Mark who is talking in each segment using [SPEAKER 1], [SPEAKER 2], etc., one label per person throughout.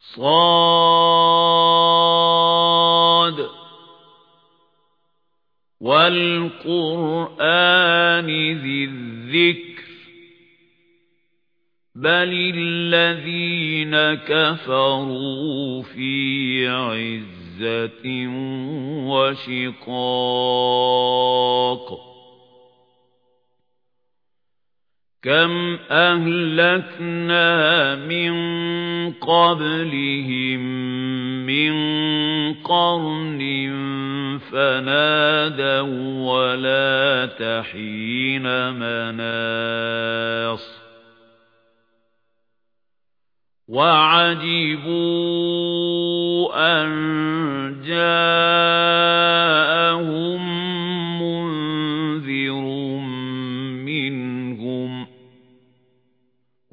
[SPEAKER 1] صاد. والقرآن ذي الذكر بل الذين كفروا في عزة وشقاق كم أهلكنا من قبلهم من قرن فنادوا ولا تحين مناص وعجبوا أن جاءهم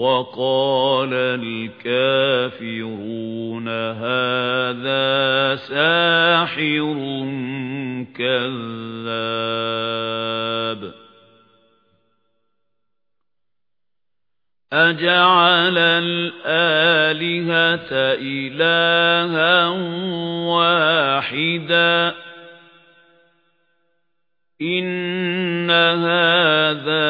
[SPEAKER 1] وقال الكافرون هذا ساحر كذاب. أجعل الآلهة إلها واحدا. إن هذا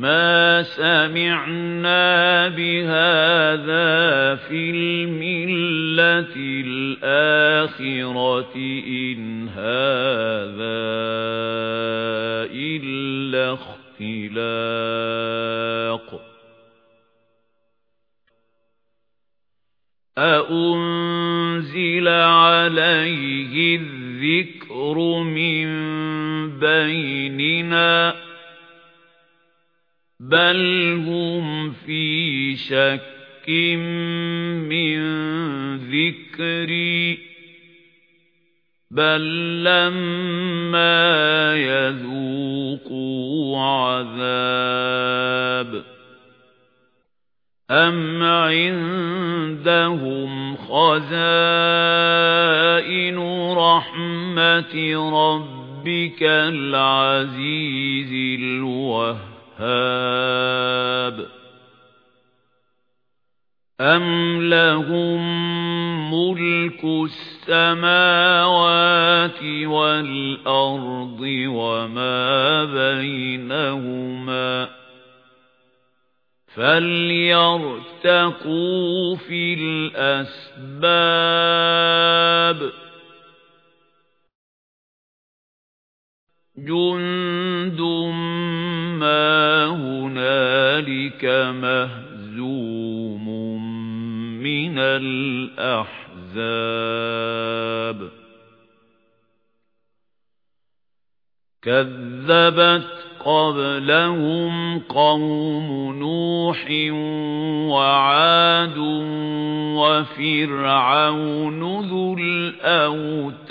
[SPEAKER 1] ما سمعنا بهذا في الملة الآخرة إن هذا إلا اختلاق أأنزل عليه الذكر من بيننا بل هم في شك من ذكري. بل لما يذوقوا عذاب أم عندهم خزائن رحمة ربك العزيز الوهاب وَهَّابٍ أَمْ لَهُم مُلْكُ السَّمَاوَاتِ وَالْأَرْضِ وَمَا بَيْنَهُمَا فَلْيَرْتَقُوا فِي الْأَسْبَابِ جُندٌ هُنَالِكَ مَهْزُومٌ مِنَ الْأَحْزَابِ. كَذَّبَتْ قَبْلَهُمْ قَوْمُ نُوحٍ وَعَادٌ وَفِرْعَوْنُ ذُو الْأَوْتَادِ.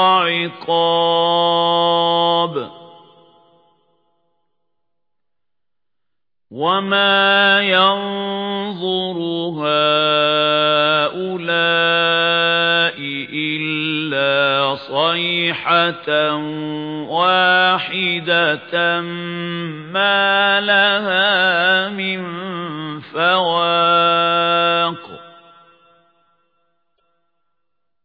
[SPEAKER 1] عقاب. وما ينظر هؤلاء إلا صيحة واحدة ما لها من فواق.